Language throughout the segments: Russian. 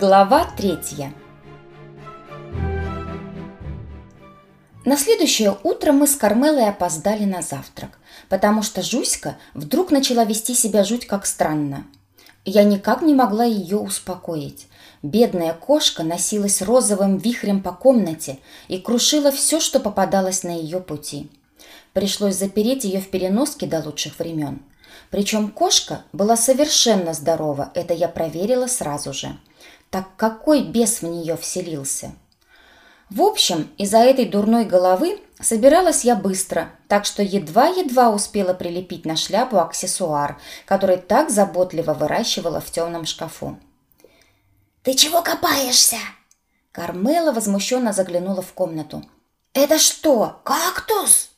Глава третья На следующее утро мы с Кармелой опоздали на завтрак, потому что Жуська вдруг начала вести себя жуть как странно. Я никак не могла ее успокоить. Бедная кошка носилась розовым вихрем по комнате и крушила все, что попадалось на ее пути. Пришлось запереть ее в переноске до лучших времен. Причем кошка была совершенно здорова, это я проверила сразу же – так какой бес в нее вселился? В общем, из-за этой дурной головы собиралась я быстро, так что едва-едва успела прилепить на шляпу аксессуар, который так заботливо выращивала в темном шкафу. «Ты чего копаешься?» Кармела возмущенно заглянула в комнату. «Это что, кактус?»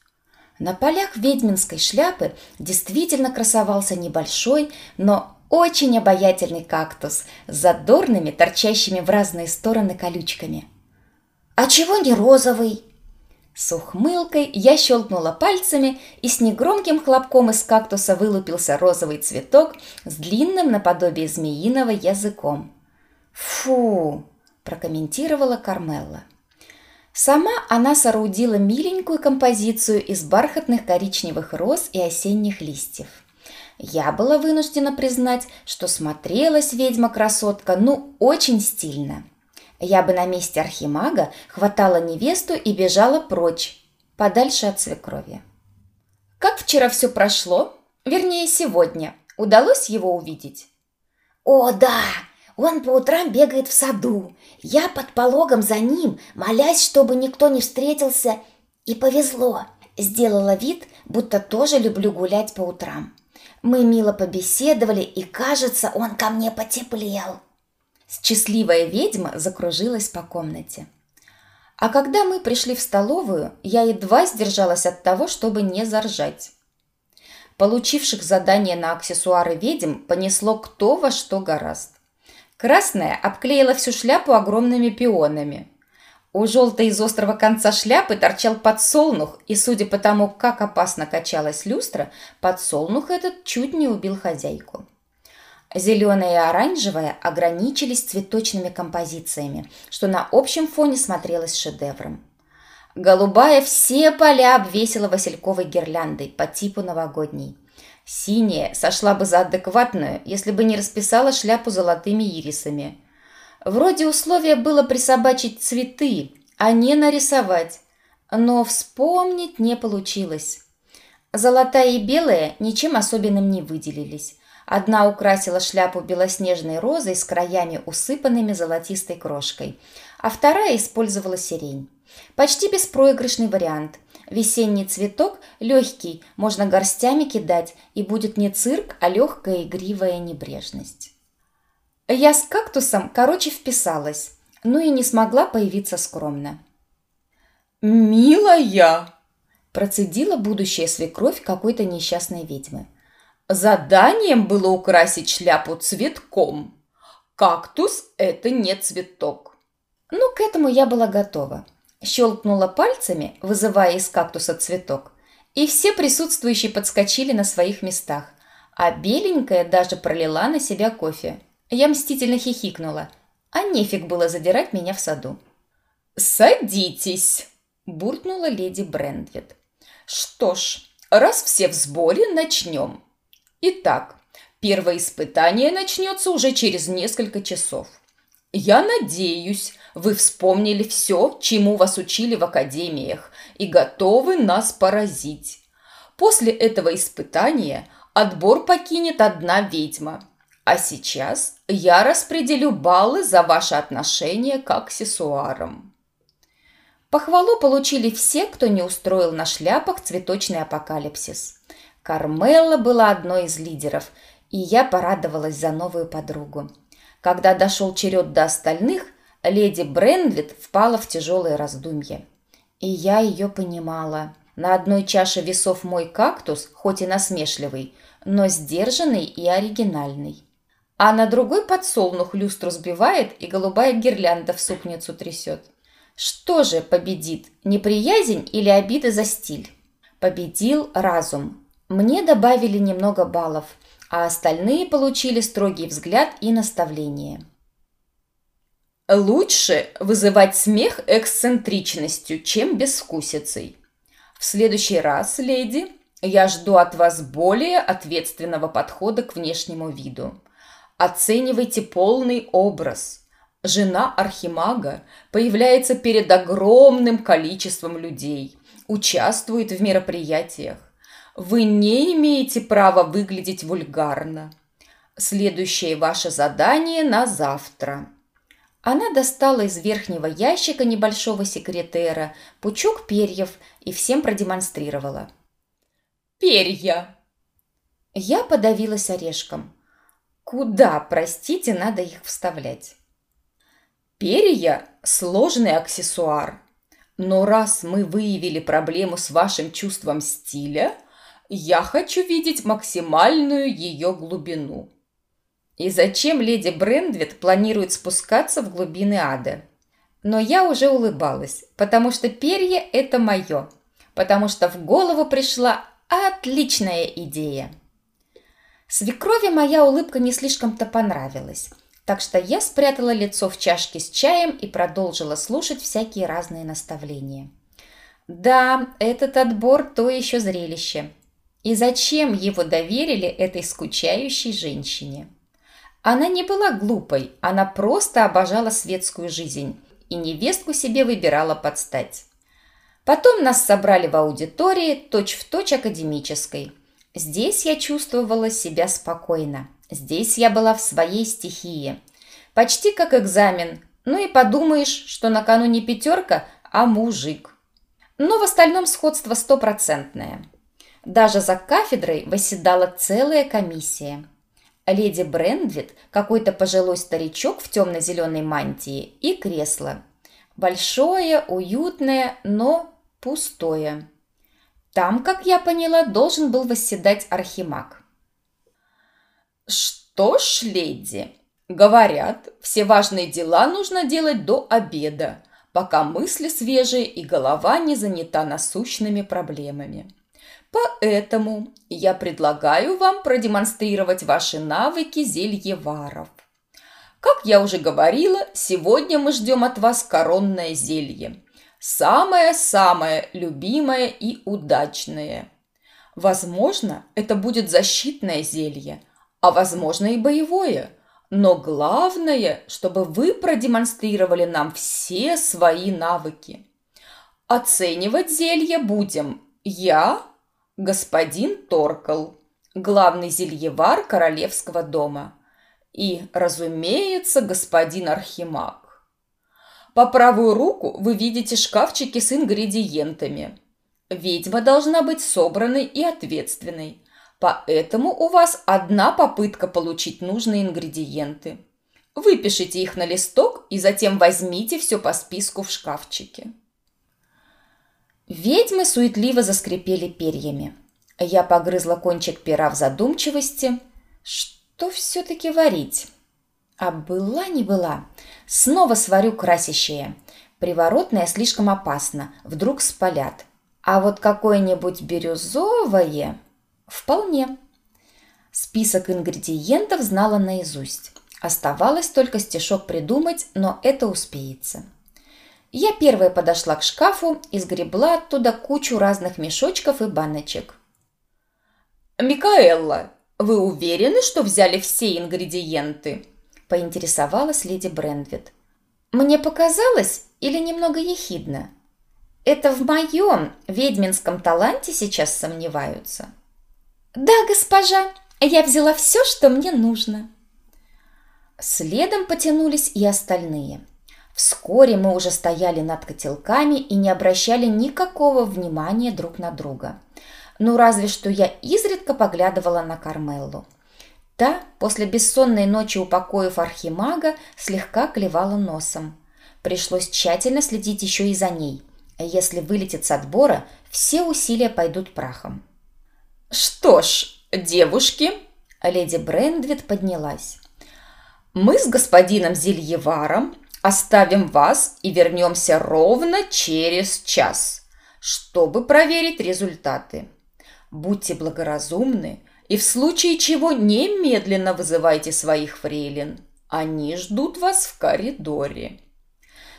На полях ведьминской шляпы действительно красовался небольшой, но очень обаятельный кактус с задорными, торчащими в разные стороны колючками. «А чего не розовый?» С ухмылкой я щелкнула пальцами, и с негромким хлопком из кактуса вылупился розовый цветок с длинным наподобие змеиного языком. «Фу!» – прокомментировала Кармелла. Сама она соорудила миленькую композицию из бархатных коричневых роз и осенних листьев. Я была вынуждена признать, что смотрелась ведьма-красотка ну очень стильно. Я бы на месте архимага хватала невесту и бежала прочь, подальше от свекрови. Как вчера все прошло? Вернее, сегодня. Удалось его увидеть? О, да! Он по утрам бегает в саду. Я под пологом за ним, молясь, чтобы никто не встретился. И повезло. Сделала вид, будто тоже люблю гулять по утрам. Мы мило побеседовали, и, кажется, он ко мне потеплел. Счастливая ведьма закружилась по комнате. А когда мы пришли в столовую, я едва сдержалась от того, чтобы не заржать. Получивших задание на аксессуары ведьм понесло кто во что гораст. Красная обклеила всю шляпу огромными пионами. У желтой из острого конца шляпы торчал подсолнух, и, судя по тому, как опасно качалась люстра, подсолнух этот чуть не убил хозяйку. Зеленая и оранжевая ограничились цветочными композициями, что на общем фоне смотрелось шедевром. Голубая все поля обвесила васильковой гирляндой по типу новогодней. Синяя сошла бы за адекватную, если бы не расписала шляпу золотыми ирисами – Вроде условия было присобачить цветы, а не нарисовать. Но вспомнить не получилось. Золотая и белая ничем особенным не выделились. Одна украсила шляпу белоснежной розой с краями, усыпанными золотистой крошкой, а вторая использовала сирень. Почти беспроигрышный вариант. Весенний цветок легкий, можно горстями кидать, и будет не цирк, а легкая игривая небрежность. Я с кактусом, короче, вписалась, ну и не смогла появиться скромно. «Милая!» – процедила будущая свекровь какой-то несчастной ведьмы. «Заданием было украсить шляпу цветком. Кактус – это не цветок». Ну, к этому я была готова. Щелкнула пальцами, вызывая из кактуса цветок, и все присутствующие подскочили на своих местах, а беленькая даже пролила на себя кофе – я мстительно хихикнула, а нефиг было задирать меня в саду. «Садитесь!» – буркнула леди Брендвит. «Что ж, раз все в сборе, начнем. Итак, первое испытание начнется уже через несколько часов. Я надеюсь, вы вспомнили все, чему вас учили в академиях, и готовы нас поразить. После этого испытания отбор покинет одна ведьма – а сейчас я распределю баллы за ваши отношения к аксессуарам. Похвалу получили все, кто не устроил на шляпах цветочный апокалипсис. Кармелла была одной из лидеров, и я порадовалась за новую подругу. Когда дошел черед до остальных, леди Брендлит впала в тяжелое раздумье. И я ее понимала. На одной чаше весов мой кактус, хоть и насмешливый, но сдержанный и оригинальный а на другой подсолнух люстру сбивает и голубая гирлянда в супницу трясет. Что же победит, неприязнь или обида за стиль? Победил разум. Мне добавили немного баллов, а остальные получили строгий взгляд и наставление. Лучше вызывать смех эксцентричностью, чем безвкусицей. В следующий раз, леди, я жду от вас более ответственного подхода к внешнему виду. Оценивайте полный образ. Жена архимага появляется перед огромным количеством людей, участвует в мероприятиях. Вы не имеете права выглядеть вульгарно. Следующее ваше задание на завтра. Она достала из верхнего ящика небольшого секретера пучок перьев и всем продемонстрировала – перья!» Я подавилась орешком. Куда, простите, надо их вставлять? Перья – сложный аксессуар. Но раз мы выявили проблему с вашим чувством стиля, я хочу видеть максимальную ее глубину. И зачем леди Брендвит планирует спускаться в глубины ада? Но я уже улыбалась, потому что перья – это мое, потому что в голову пришла Отличная идея. Свекрови моя улыбка не слишком-то понравилась, так что я спрятала лицо в чашке с чаем и продолжила слушать всякие разные наставления. Да, этот отбор то еще зрелище. И зачем его доверили этой скучающей женщине? Она не была глупой, она просто обожала светскую жизнь и невестку себе выбирала под стать. Потом нас собрали в аудитории, точь-в-точь точь академической. Здесь я чувствовала себя спокойно. Здесь я была в своей стихии. Почти как экзамен. Ну и подумаешь, что накануне пятерка, а мужик. Но в остальном сходство стопроцентное. Даже за кафедрой восседала целая комиссия. Леди Брендвит, какой-то пожилой старичок в темно-зеленой мантии и кресло. Большое, уютное, но пустое. Там, как я поняла, должен был восседать архимаг. «Что ж, леди, говорят, все важные дела нужно делать до обеда, пока мысли свежие и голова не занята насущными проблемами. Поэтому я предлагаю вам продемонстрировать ваши навыки зельеваров. Как я уже говорила, сегодня мы ждем от вас коронное зелье – Самое-самое любимое и удачное. Возможно, это будет защитное зелье, а возможно и боевое. Но главное, чтобы вы продемонстрировали нам все свои навыки. Оценивать зелье будем я, господин Торкл, главный зельевар королевского дома, и, разумеется, господин Архимаг. По правую руку вы видите шкафчики с ингредиентами. Ведьма должна быть собранной и ответственной. Поэтому у вас одна попытка получить нужные ингредиенты. Выпишите их на листок и затем возьмите все по списку в шкафчике. Ведьмы суетливо заскрипели перьями. Я погрызла кончик пера в задумчивости. Что все-таки варить? А была не была. Снова сварю красящее. Приворотное слишком опасно. Вдруг спалят. А вот какое-нибудь бирюзовое... Вполне. Список ингредиентов знала наизусть. Оставалось только стишок придумать, но это успеется. Я первая подошла к шкафу и сгребла оттуда кучу разных мешочков и баночек. «Микаэлла, вы уверены, что взяли все ингредиенты?» Поинтересовалась леди Брендвит. «Мне показалось или немного ехидно? Это в моем ведьминском таланте сейчас сомневаются». «Да, госпожа, я взяла все, что мне нужно». Следом потянулись и остальные. Вскоре мы уже стояли над котелками и не обращали никакого внимания друг на друга. Ну, разве что я изредка поглядывала на Кармеллу. Та, после бессонной ночи упокоив архимага, слегка клевала носом. Пришлось тщательно следить еще и за ней. Если вылетит с отбора, все усилия пойдут прахом. «Что ж, девушки!» Леди Брендвит поднялась. «Мы с господином Зельеваром оставим вас и вернемся ровно через час, чтобы проверить результаты. Будьте благоразумны и в случае чего немедленно вызывайте своих фрейлин. Они ждут вас в коридоре».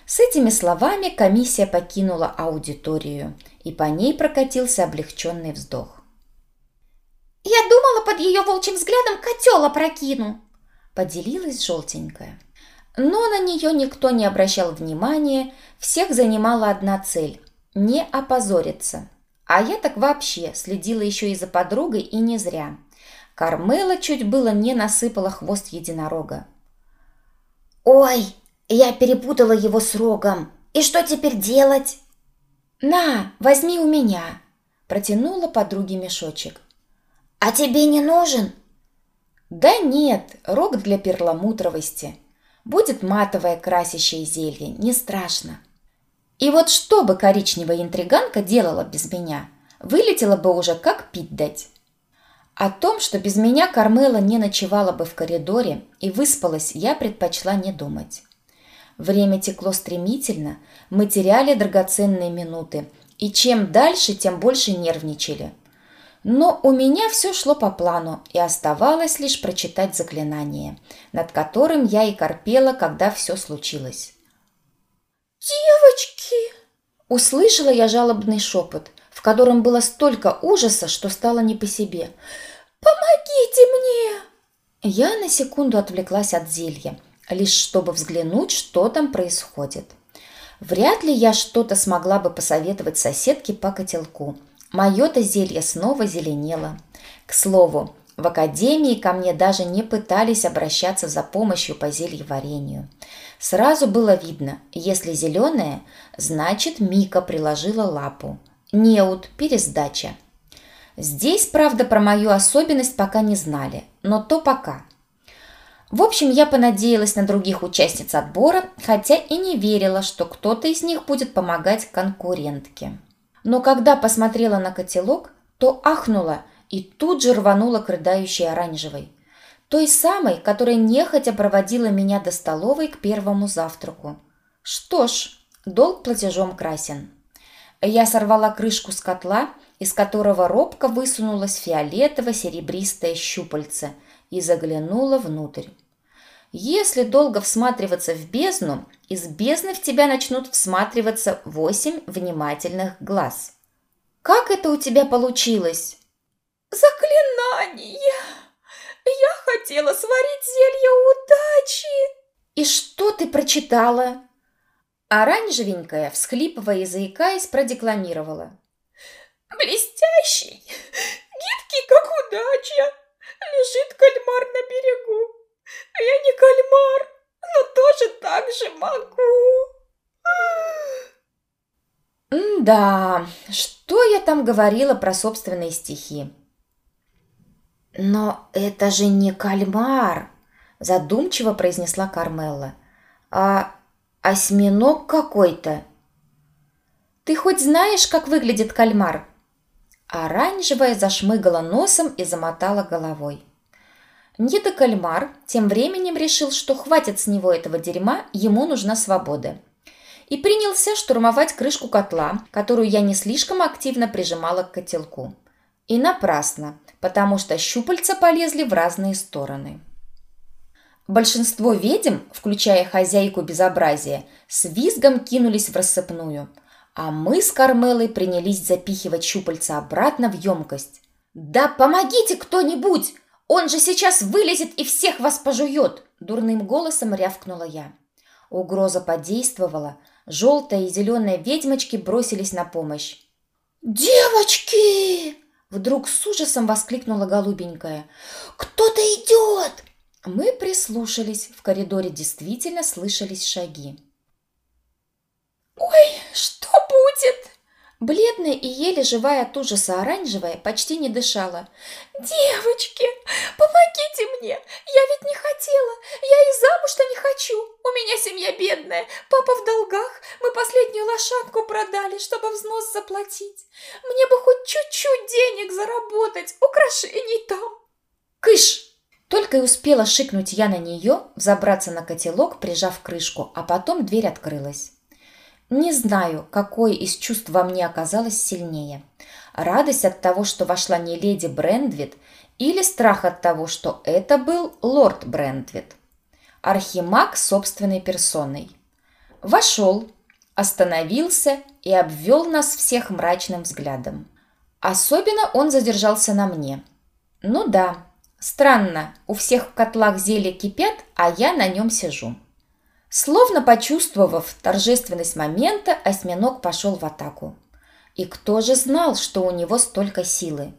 С этими словами комиссия покинула аудиторию, и по ней прокатился облегченный вздох. «Я думала, под ее волчьим взглядом котел опрокину!» Поделилась желтенькая. Но на нее никто не обращал внимания, всех занимала одна цель – не опозориться. А я так вообще следила еще и за подругой, и не зря. Кармела чуть было не насыпала хвост единорога. «Ой, я перепутала его с рогом. И что теперь делать?» «На, возьми у меня!» Протянула подруге мешочек. «А тебе не нужен?» «Да нет, рог для перламутровости. Будет матовое красящее зелье, не страшно». И вот что бы коричневая интриганка делала без меня? Вылетела бы уже, как пить дать. О том, что без меня Кармела не ночевала бы в коридоре и выспалась, я предпочла не думать. Время текло стремительно, мы теряли драгоценные минуты, и чем дальше, тем больше нервничали. Но у меня все шло по плану, и оставалось лишь прочитать заклинание, над которым я и корпела, когда все случилось. «Девочки!» Услышала я жалобный шепот, в котором было столько ужаса, что стало не по себе. «Помогите мне!» Я на секунду отвлеклась от зелья, лишь чтобы взглянуть, что там происходит. Вряд ли я что-то смогла бы посоветовать соседке по котелку. Мое-то зелье снова зеленело. К слову, в академии ко мне даже не пытались обращаться за помощью по зельеварению. Сразу было видно, если зеленое, значит Мика приложила лапу. Неуд, пересдача. Здесь, правда, про мою особенность пока не знали, но то пока. В общем, я понадеялась на других участниц отбора, хотя и не верила, что кто-то из них будет помогать конкурентке. Но когда посмотрела на котелок, то ахнула и тут же рванула к рыдающей оранжевой. Той самой, которая нехотя проводила меня до столовой к первому завтраку. Что ж, долг платежом красен. Я сорвала крышку с котла, из которого робко высунулась фиолетово-серебристое щупальце и заглянула внутрь. Если долго всматриваться в бездну, из бездны в тебя начнут всматриваться восемь внимательных глаз. Как это у тебя получилось? Заклинание! Я хотела сварить зелье удачи! И что ты прочитала? Оранжевенькая, всхлипывая и заикаясь, продекламировала. Блестящий, гибкий, как удача, лежит кальмар на берегу. Я не кальмар, но тоже так же могу. Да, что я там говорила про собственные стихи? Но это же не кальмар, задумчиво произнесла Кармелла, а осьминог какой-то. Ты хоть знаешь, как выглядит кальмар? Оранжевая зашмыгала носом и замотала головой. Нида Кальмар тем временем решил, что хватит с него этого дерьма, ему нужна свобода. И принялся штурмовать крышку котла, которую я не слишком активно прижимала к котелку. И напрасно, потому что щупальца полезли в разные стороны. Большинство ведьм, включая хозяйку безобразия, с визгом кинулись в рассыпную, а мы с Кармелой принялись запихивать щупальца обратно в емкость. «Да помогите кто-нибудь!» Он же сейчас вылезет и всех вас пожует!» Дурным голосом рявкнула я. Угроза подействовала. Желтая и зеленая ведьмочки бросились на помощь. «Девочки!» Вдруг с ужасом воскликнула голубенькая. «Кто-то идет!» Мы прислушались. В коридоре действительно слышались шаги. «Ой, что будет?» Бледная и еле живая от ужаса оранжевая почти не дышала. «Девочки, помогите мне! Я ведь не хотела! Я и замуж-то не хочу! У меня семья бедная, папа в долгах, мы последнюю лошадку продали, чтобы взнос заплатить. Мне бы хоть чуть-чуть денег заработать, украшений там!» «Кыш!» Только и успела шикнуть я на нее, взобраться на котелок, прижав крышку, а потом дверь открылась. Не знаю, какое из чувств во мне оказалось сильнее. Радость от того, что вошла не леди Брендвит, или страх от того, что это был лорд Брендвит. Архимаг собственной персоной. Вошел, остановился и обвел нас всех мрачным взглядом. Особенно он задержался на мне. Ну да, странно, у всех в котлах зелья кипят, а я на нем сижу. Словно почувствовав торжественность момента, осьминог пошел в атаку. И кто же знал, что у него столько силы?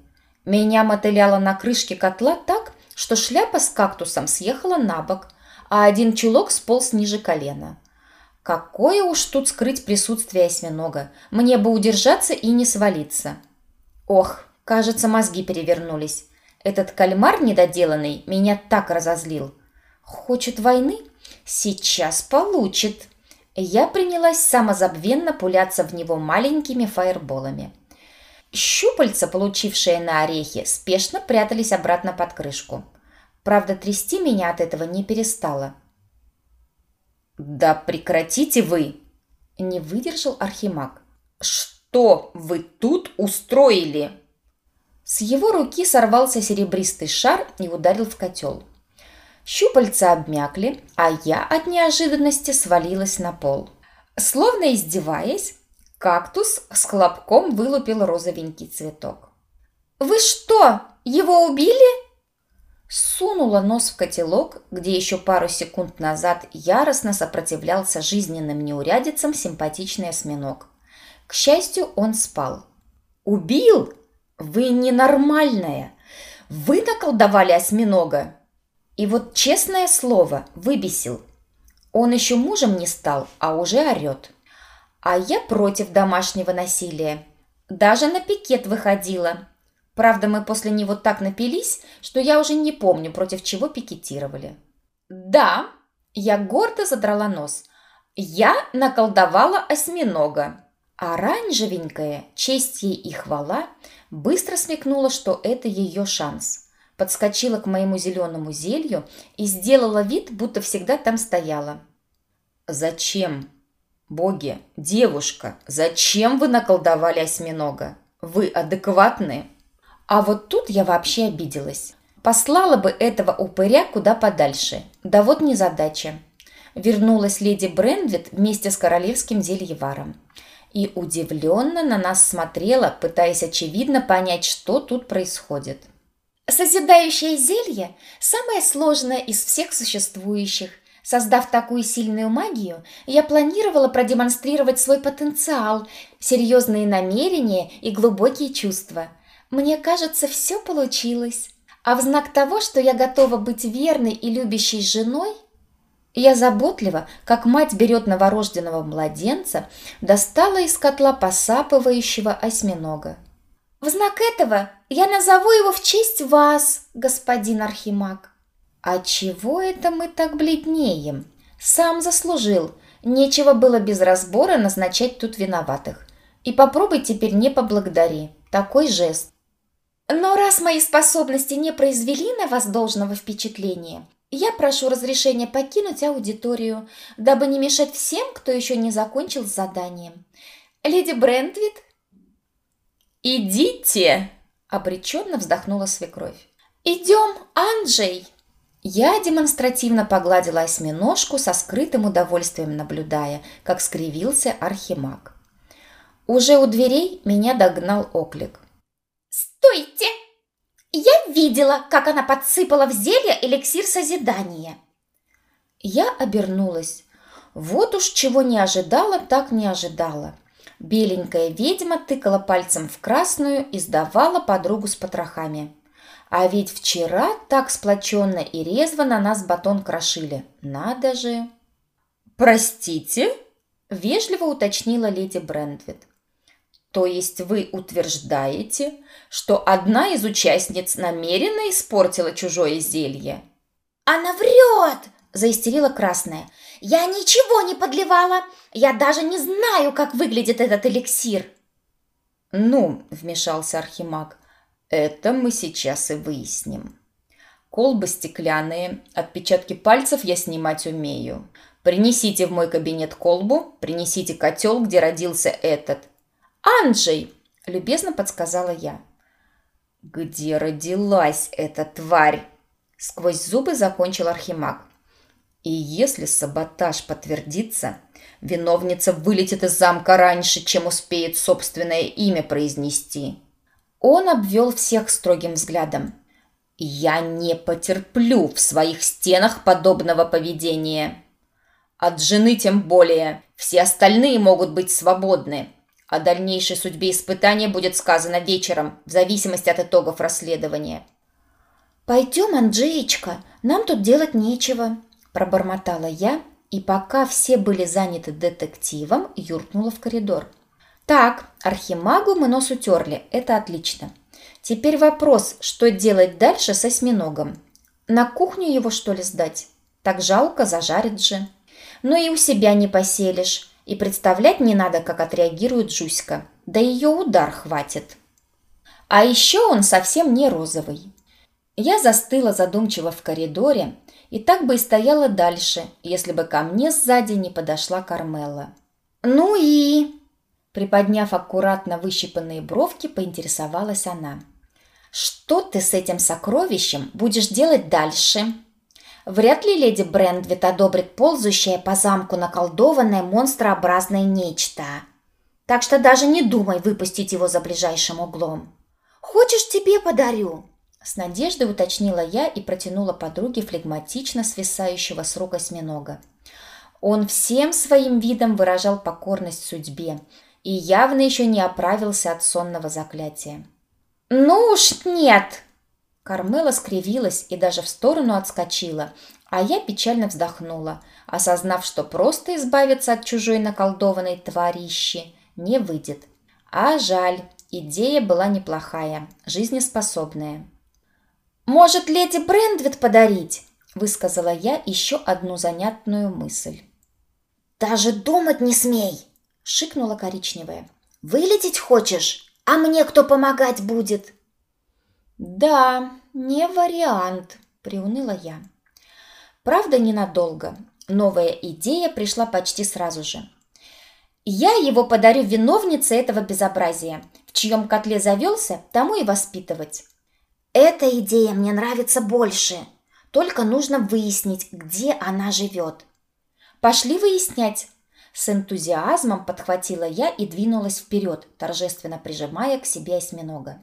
Меня мотыляло на крышке котла так, что шляпа с кактусом съехала на бок, а один чулок сполз ниже колена. Какое уж тут скрыть присутствие осьминога. Мне бы удержаться и не свалиться. Ох, кажется, мозги перевернулись. Этот кальмар недоделанный меня так разозлил. Хочет войны? Сейчас получит. Я принялась самозабвенно пуляться в него маленькими фаерболами. Щупальца, получившие на орехи, спешно прятались обратно под крышку. Правда, трясти меня от этого не перестало. «Да прекратите вы!» – не выдержал Архимаг. «Что вы тут устроили?» С его руки сорвался серебристый шар и ударил в котел. Щупальца обмякли, а я от неожиданности свалилась на пол. Словно издеваясь, кактус с хлопком вылупил розовенький цветок. «Вы что, его убили?» Сунула нос в котелок, где еще пару секунд назад яростно сопротивлялся жизненным неурядицам симпатичный осьминог. К счастью, он спал. «Убил? Вы ненормальная! Вы наколдовали осьминога!» И вот честное слово, выбесил. Он еще мужем не стал, а уже орет. А я против домашнего насилия. Даже на пикет выходила. Правда, мы после него так напились, что я уже не помню, против чего пикетировали. Да, я гордо задрала нос. Я наколдовала осьминога. Оранжевенькая, честь ей и хвала, быстро смекнула, что это ее шанс – подскочила к моему зеленому зелью и сделала вид, будто всегда там стояла. «Зачем? Боги, девушка, зачем вы наколдовали осьминога? Вы адекватные?» А вот тут я вообще обиделась. Послала бы этого упыря куда подальше. Да вот незадача. Вернулась леди Брендвит вместе с королевским зельеваром. И удивленно на нас смотрела, пытаясь очевидно понять, что тут происходит. Созидающее зелье – самое сложное из всех существующих. Создав такую сильную магию, я планировала продемонстрировать свой потенциал, серьезные намерения и глубокие чувства. Мне кажется, все получилось. А в знак того, что я готова быть верной и любящей женой, я заботливо, как мать берет новорожденного младенца, достала из котла посапывающего осьминога. В знак этого я назову его в честь вас, господин Архимаг. А чего это мы так бледнеем? Сам заслужил. Нечего было без разбора назначать тут виноватых. И попробуй теперь не поблагодари. Такой жест. Но раз мои способности не произвели на вас должного впечатления, я прошу разрешения покинуть аудиторию, дабы не мешать всем, кто еще не закончил с заданием. Леди Брентвит «Идите!» – обреченно вздохнула свекровь. «Идем, Анджей!» Я демонстративно погладила осьминожку со скрытым удовольствием, наблюдая, как скривился архимаг. Уже у дверей меня догнал оклик. «Стойте! Я видела, как она подсыпала в зелье эликсир созидания!» Я обернулась. Вот уж чего не ожидала, так не ожидала. Беленькая ведьма тыкала пальцем в красную и сдавала подругу с потрохами. А ведь вчера так сплоченно и резво на нас батон крошили. Надо же! «Простите?» – вежливо уточнила леди Брендвит. «То есть вы утверждаете, что одна из участниц намеренно испортила чужое зелье?» «Она врет!» – заистерила красная. «Я ничего не подливала! Я даже не знаю, как выглядит этот эликсир!» «Ну», – вмешался Архимаг, – «это мы сейчас и выясним. Колбы стеклянные, отпечатки пальцев я снимать умею. Принесите в мой кабинет колбу, принесите котел, где родился этот». «Анджей!» – любезно подсказала я. «Где родилась эта тварь?» – сквозь зубы закончил Архимаг. И если саботаж подтвердится, виновница вылетит из замка раньше, чем успеет собственное имя произнести. Он обвел всех строгим взглядом. «Я не потерплю в своих стенах подобного поведения. От жены тем более. Все остальные могут быть свободны. О дальнейшей судьбе испытания будет сказано вечером, в зависимости от итогов расследования». «Пойдем, Анджеечка, нам тут делать нечего», – пробормотала я, и пока все были заняты детективом, юркнула в коридор. Так, архимагу мы нос утерли, это отлично. Теперь вопрос, что делать дальше с осьминогом? На кухню его что ли сдать? Так жалко, зажарит же. Но и у себя не поселишь. И представлять не надо, как отреагирует Жуська. Да ее удар хватит. А еще он совсем не розовый. Я застыла задумчиво в коридоре и так бы и стояла дальше, если бы ко мне сзади не подошла Кармела. «Ну и...» Приподняв аккуратно выщипанные бровки, поинтересовалась она. «Что ты с этим сокровищем будешь делать дальше?» Вряд ли леди Брендвит одобрит ползущее по замку наколдованное монстрообразное нечто. Так что даже не думай выпустить его за ближайшим углом. «Хочешь, тебе подарю?» С надеждой уточнила я и протянула подруге флегматично свисающего с рук осьминога. Он всем своим видом выражал покорность судьбе, и явно еще не оправился от сонного заклятия. «Ну уж нет!» Кармела скривилась и даже в сторону отскочила, а я печально вздохнула, осознав, что просто избавиться от чужой наколдованной тварищи не выйдет. А жаль, идея была неплохая, жизнеспособная. «Может, леди Брендвит подарить?» – высказала я еще одну занятную мысль. «Даже думать не смей!» шикнула коричневая. «Вылететь хочешь? А мне кто помогать будет?» «Да, не вариант», — приуныла я. Правда, ненадолго. Новая идея пришла почти сразу же. «Я его подарю виновнице этого безобразия. В чьем котле завелся, тому и воспитывать». «Эта идея мне нравится больше. Только нужно выяснить, где она живет». «Пошли выяснять», с энтузиазмом подхватила я и двинулась вперед, торжественно прижимая к себе осьминога.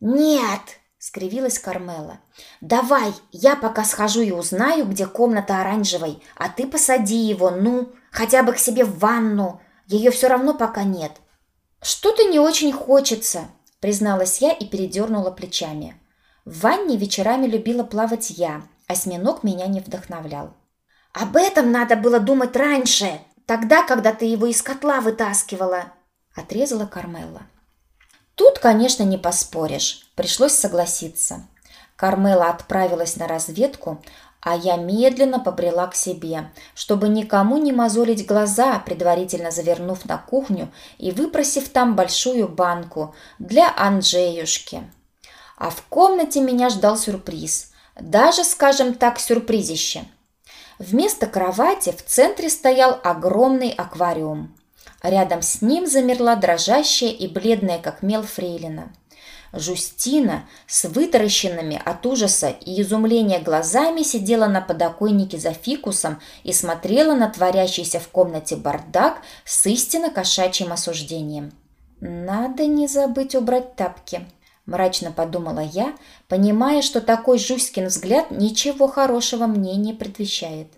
«Нет!» — скривилась Кармела. «Давай, я пока схожу и узнаю, где комната оранжевой, а ты посади его, ну, хотя бы к себе в ванну. Ее все равно пока нет». «Что-то не очень хочется», — призналась я и передернула плечами. В ванне вечерами любила плавать я, осьминог меня не вдохновлял. «Об этом надо было думать раньше!» Тогда, когда ты его из котла вытаскивала, отрезала Кармела. Тут, конечно, не поспоришь. Пришлось согласиться. Кармела отправилась на разведку, а я медленно побрела к себе, чтобы никому не мозолить глаза, предварительно завернув на кухню и выпросив там большую банку для Анджеюшки. А в комнате меня ждал сюрприз. Даже, скажем так, сюрпризище – Вместо кровати в центре стоял огромный аквариум. Рядом с ним замерла дрожащая и бледная, как мел фрейлина. Жустина с вытаращенными от ужаса и изумления глазами сидела на подоконнике за фикусом и смотрела на творящийся в комнате бардак с истинно кошачьим осуждением. «Надо не забыть убрать тапки», – мрачно подумала я, понимая, что такой Жуськин взгляд ничего хорошего мне не предвещает.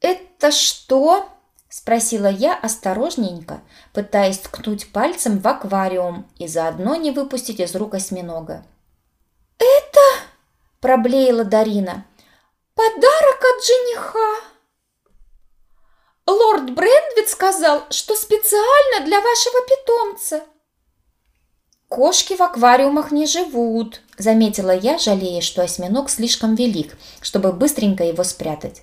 «Это что?» – спросила я осторожненько, пытаясь ткнуть пальцем в аквариум и заодно не выпустить из рук осьминога. «Это?» – проблеяла Дарина. «Подарок от жениха!» «Лорд Брендвит сказал, что специально для вашего питомца!» «Кошки в аквариумах не живут», – заметила я, жалея, что осьминог слишком велик, чтобы быстренько его спрятать.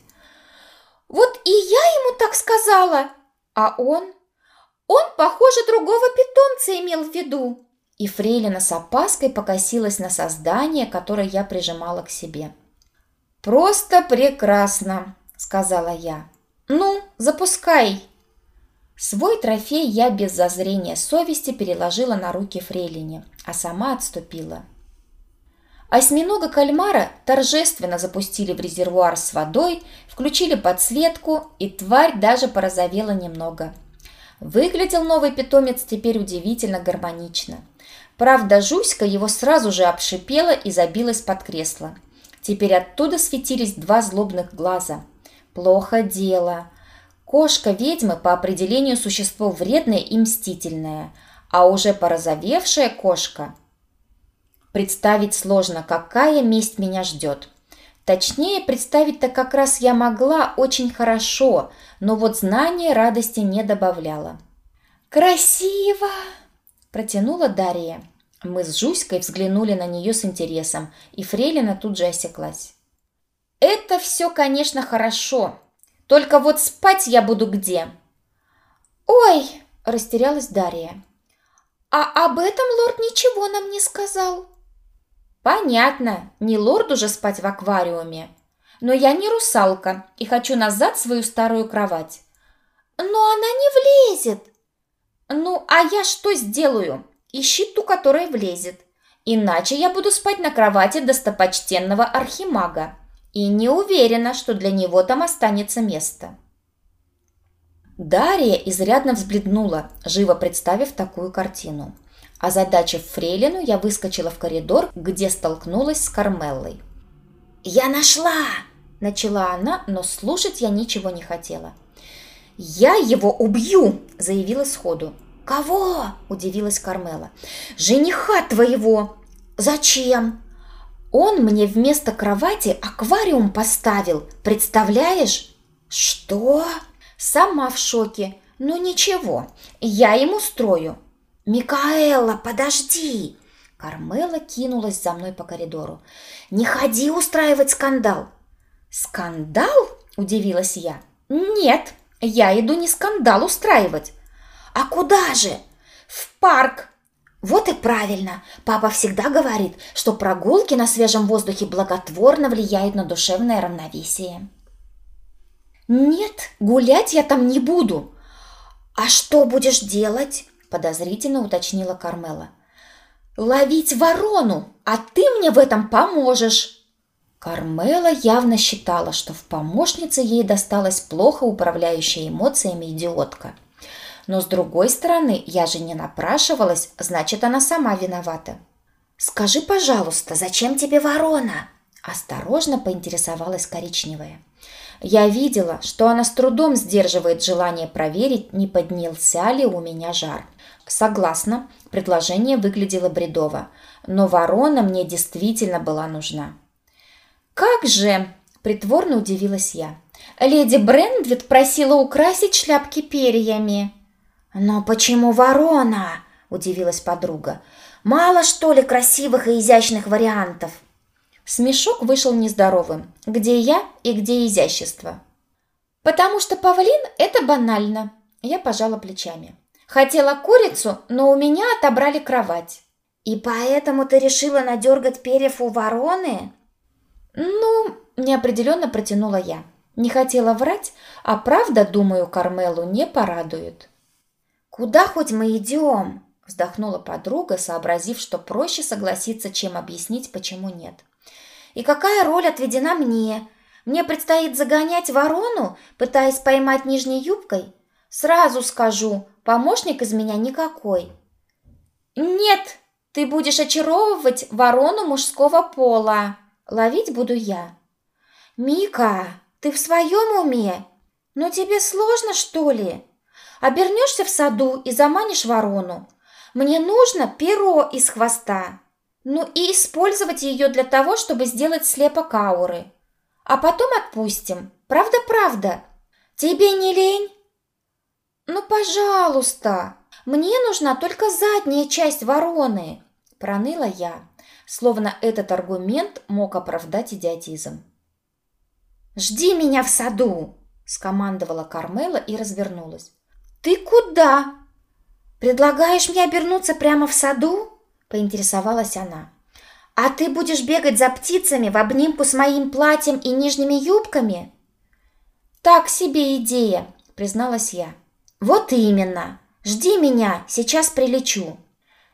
«Вот и я ему так сказала!» А он? Он, похоже, другого питомца имел в виду. И Фрейлина с опаской покосилась на создание, которое я прижимала к себе. «Просто прекрасно!» – сказала я. «Ну, запускай!» Свой трофей я без зазрения совести переложила на руки Фрейлине, а сама отступила. Осьминога кальмара торжественно запустили в резервуар с водой, включили подсветку, и тварь даже порозовела немного. Выглядел новый питомец теперь удивительно гармонично. Правда, Жуська его сразу же обшипела и забилась под кресло. Теперь оттуда светились два злобных глаза. Плохо дело. Кошка ведьмы по определению существо вредное и мстительное, а уже порозовевшая кошка Представить сложно, какая месть меня ждет. Точнее, представить-то как раз я могла очень хорошо, но вот знание радости не добавляло. «Красиво!» – протянула Дарья. Мы с Жуськой взглянули на нее с интересом, и Фрейлина тут же осеклась. «Это все, конечно, хорошо, только вот спать я буду где?» «Ой!» – растерялась Дарья. «А об этом лорд ничего нам не сказал». Понятно, не лорду же спать в аквариуме. Но я не русалка и хочу назад свою старую кровать. Но она не влезет. Ну, а я что сделаю? Ищи ту, которая влезет. Иначе я буду спать на кровати достопочтенного архимага. И не уверена, что для него там останется место. Дарья изрядно взбледнула, живо представив такую картину. Озадачив фрейлину, я выскочила в коридор, где столкнулась с Кармеллой. «Я нашла!» – начала она, но слушать я ничего не хотела. «Я его убью!» – заявила сходу. «Кого?» – удивилась Кармела. «Жениха твоего!» «Зачем?» «Он мне вместо кровати аквариум поставил, представляешь?» «Что?» «Сама в шоке. Ну ничего, я ему строю. «Микаэла, подожди!» Кармела кинулась за мной по коридору. «Не ходи устраивать скандал!» «Скандал?» – удивилась я. «Нет, я иду не скандал устраивать». «А куда же?» «В парк». «Вот и правильно. Папа всегда говорит, что прогулки на свежем воздухе благотворно влияют на душевное равновесие». «Нет, гулять я там не буду». «А что будешь делать?» подозрительно уточнила Кармела. «Ловить ворону, а ты мне в этом поможешь!» Кармела явно считала, что в помощнице ей досталась плохо управляющая эмоциями идиотка. Но с другой стороны, я же не напрашивалась, значит, она сама виновата. «Скажи, пожалуйста, зачем тебе ворона?» Осторожно поинтересовалась коричневая. Я видела, что она с трудом сдерживает желание проверить, не поднялся ли у меня жар. Согласна, предложение выглядело бредово, но ворона мне действительно была нужна. «Как же!» – притворно удивилась я. «Леди Брендвит просила украсить шляпки перьями». «Но почему ворона?» – удивилась подруга. «Мало, что ли, красивых и изящных вариантов?» Смешок вышел нездоровым. Где я и где изящество? «Потому что павлин – это банально», – я пожала плечами. Хотела курицу, но у меня отобрали кровать. И поэтому ты решила надергать перьев у вороны? Ну, неопределенно протянула я. Не хотела врать, а правда, думаю, Кармелу не порадует. Куда хоть мы идем? Вздохнула подруга, сообразив, что проще согласиться, чем объяснить, почему нет. И какая роль отведена мне? Мне предстоит загонять ворону, пытаясь поймать нижней юбкой? Сразу скажу, Помощник из меня никакой. Нет, ты будешь очаровывать ворону мужского пола. Ловить буду я. Мика, ты в своем уме? Но тебе сложно, что ли? Обернешься в саду и заманишь ворону. Мне нужно перо из хвоста. Ну и использовать ее для того, чтобы сделать слепок ауры. А потом отпустим. Правда-правда? Тебе не лень? «Ну, пожалуйста! Мне нужна только задняя часть вороны!» – проныла я, словно этот аргумент мог оправдать идиотизм. «Жди меня в саду!» – скомандовала Кармела и развернулась. «Ты куда?» «Предлагаешь мне обернуться прямо в саду?» – поинтересовалась она. «А ты будешь бегать за птицами в обнимку с моим платьем и нижними юбками?» «Так себе идея», – призналась я. «Вот именно! Жди меня, сейчас прилечу!»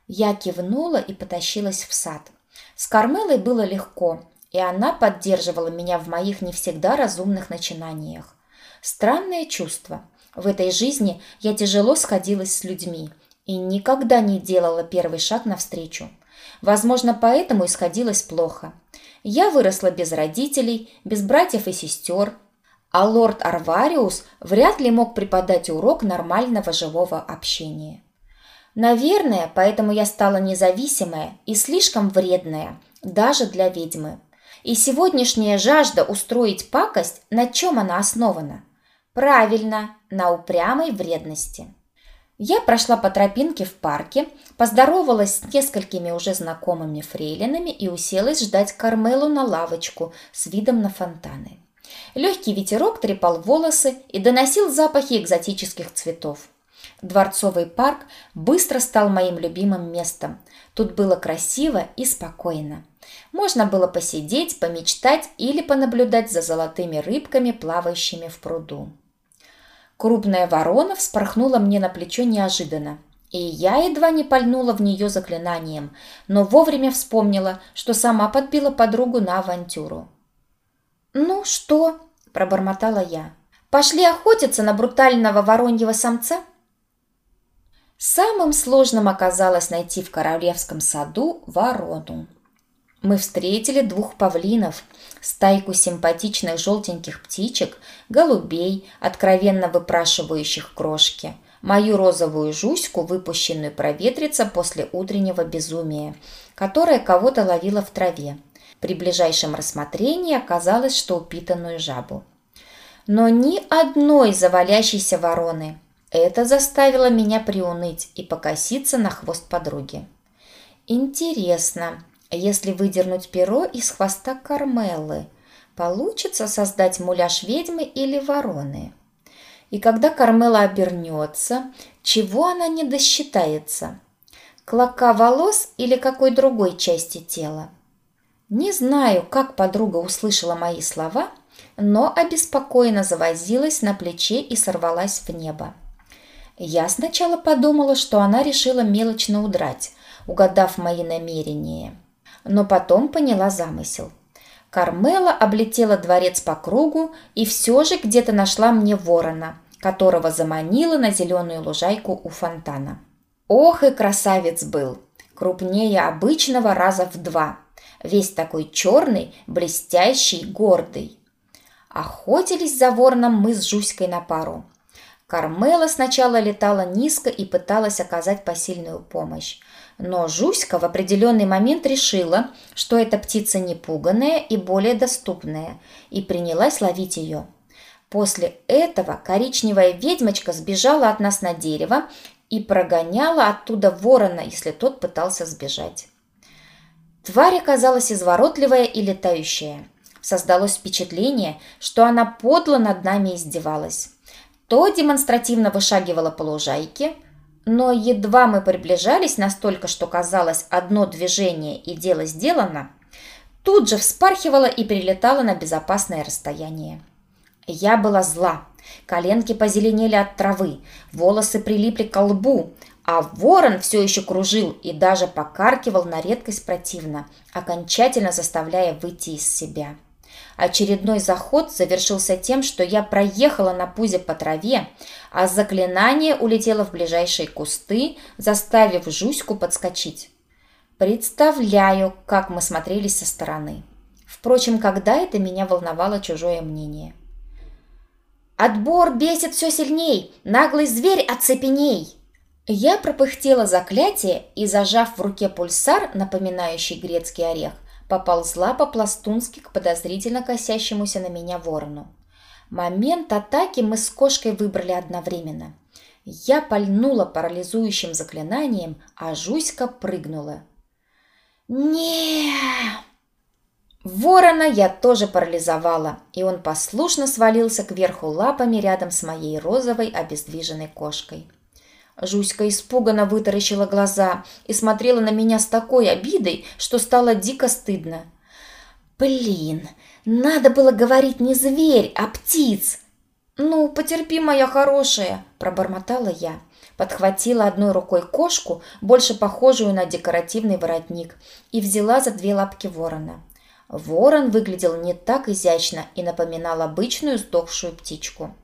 Я кивнула и потащилась в сад. С Кармелой было легко, и она поддерживала меня в моих не всегда разумных начинаниях. Странное чувство. В этой жизни я тяжело сходилась с людьми и никогда не делала первый шаг навстречу. Возможно, поэтому исходилось плохо. Я выросла без родителей, без братьев и сестер, а лорд Арвариус вряд ли мог преподать урок нормального живого общения. Наверное, поэтому я стала независимая и слишком вредная, даже для ведьмы. И сегодняшняя жажда устроить пакость, на чем она основана? Правильно, на упрямой вредности. Я прошла по тропинке в парке, поздоровалась с несколькими уже знакомыми фрейлинами и уселась ждать Кармелу на лавочку с видом на фонтаны. Легкий ветерок трепал волосы и доносил запахи экзотических цветов. Дворцовый парк быстро стал моим любимым местом. Тут было красиво и спокойно. Можно было посидеть, помечтать или понаблюдать за золотыми рыбками, плавающими в пруду. Крупная ворона вспорхнула мне на плечо неожиданно, и я едва не пальнула в нее заклинанием, но вовремя вспомнила, что сама подбила подругу на авантюру. «Ну что?» – пробормотала я. «Пошли охотиться на брутального вороньего самца?» Самым сложным оказалось найти в королевском саду ворону. Мы встретили двух павлинов, стайку симпатичных желтеньких птичек, голубей, откровенно выпрашивающих крошки, мою розовую жуську, выпущенную проветриться после утреннего безумия, которая кого-то ловила в траве. При ближайшем рассмотрении оказалось, что упитанную жабу. Но ни одной завалящейся вороны – это заставило меня приуныть и покоситься на хвост подруги. Интересно, если выдернуть перо из хвоста Кармеллы, получится создать муляж ведьмы или вороны? И когда Кармела обернется, чего она не досчитается? Клока волос или какой другой части тела? Не знаю, как подруга услышала мои слова, но обеспокоенно завозилась на плече и сорвалась в небо. Я сначала подумала, что она решила мелочно удрать, угадав мои намерения. Но потом поняла замысел. Кармела облетела дворец по кругу и все же где-то нашла мне ворона, которого заманила на зеленую лужайку у фонтана. Ох и красавец был! Крупнее обычного раза в два. Весь такой черный, блестящий, гордый. Охотились за вороном мы с Жуськой на пару – Кармела сначала летала низко и пыталась оказать посильную помощь. Но Жуська в определенный момент решила, что эта птица не пуганная и более доступная, и принялась ловить ее. После этого коричневая ведьмочка сбежала от нас на дерево и прогоняла оттуда ворона, если тот пытался сбежать. Тварь оказалась изворотливая и летающая. Создалось впечатление, что она подло над нами издевалась то демонстративно вышагивала по лужайке, но едва мы приближались настолько, что казалось одно движение и дело сделано, тут же вспархивала и прилетала на безопасное расстояние. Я была зла. Коленки позеленели от травы, волосы прилипли к лбу, а ворон все еще кружил и даже покаркивал на редкость противно, окончательно заставляя выйти из себя. Очередной заход завершился тем, что я проехала на пузе по траве, а заклинание улетело в ближайшие кусты, заставив Жуську подскочить. Представляю, как мы смотрелись со стороны. Впрочем, когда это меня волновало чужое мнение. «Отбор бесит все сильней! Наглый зверь оцепеней!» Я пропыхтела заклятие и, зажав в руке пульсар, напоминающий грецкий орех, поползла по-пластунски к подозрительно косящемуся на меня ворону. Момент атаки мы с кошкой выбрали одновременно. Я пальнула парализующим заклинанием, а Жуська прыгнула. не Ворона я тоже парализовала, и он послушно свалился кверху лапами рядом с моей розовой обездвиженной кошкой. Жуська испуганно вытаращила глаза и смотрела на меня с такой обидой, что стало дико стыдно. «Блин, надо было говорить не зверь, а птиц!» «Ну, потерпи, моя хорошая», – пробормотала я. подхватила одной рукой кошку, больше похожую на декоративный воротник, и взяла за две лапки ворона. Ворон выглядел не так изящно и напоминал обычную сдохшую птичку.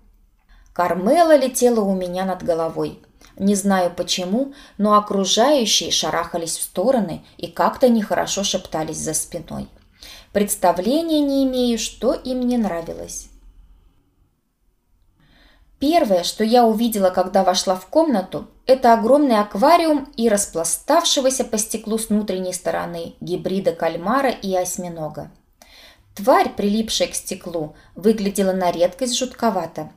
Кармела летела у меня над головой. Не знаю почему, но окружающие шарахались в стороны и как-то нехорошо шептались за спиной. Представления не имею, что им не нравилось. Первое, что я увидела, когда вошла в комнату, это огромный аквариум и распластавшегося по стеклу с внутренней стороны гибрида кальмара и осьминога. Тварь, прилипшая к стеклу, выглядела на редкость жутковато.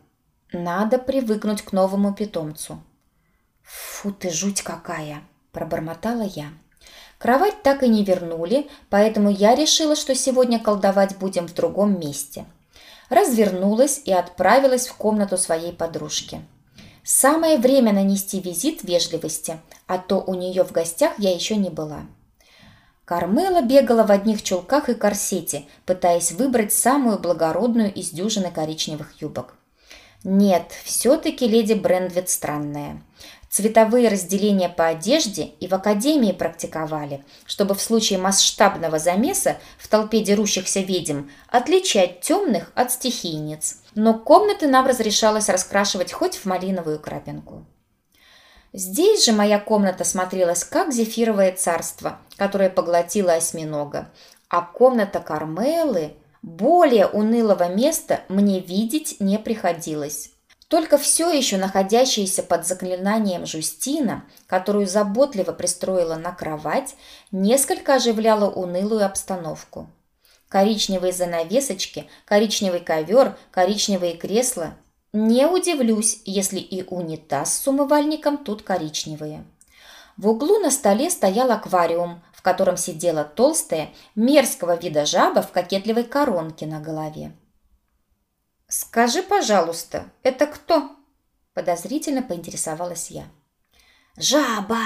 Надо привыкнуть к новому питомцу. «Фу ты, жуть какая!» – пробормотала я. Кровать так и не вернули, поэтому я решила, что сегодня колдовать будем в другом месте – развернулась и отправилась в комнату своей подружки. Самое время нанести визит вежливости, а то у нее в гостях я еще не была. Кармела бегала в одних чулках и корсете, пытаясь выбрать самую благородную из дюжины коричневых юбок. Нет, все-таки леди Брендвит странная. Цветовые разделения по одежде и в академии практиковали, чтобы в случае масштабного замеса в толпе дерущихся ведьм отличать темных от стихийниц. Но комнаты нам разрешалось раскрашивать хоть в малиновую крапинку. Здесь же моя комната смотрелась как зефировое царство, которое поглотило осьминога, а комната Кармелы более унылого места мне видеть не приходилось. Только все еще находящаяся под заклинанием Жустина, которую заботливо пристроила на кровать, несколько оживляла унылую обстановку. Коричневые занавесочки, коричневый ковер, коричневые кресла. Не удивлюсь, если и унитаз с умывальником тут коричневые. В углу на столе стоял аквариум, в котором сидела толстая, мерзкого вида жаба в кокетливой коронке на голове. «Скажи, пожалуйста, это кто?» Подозрительно поинтересовалась я. «Жаба!»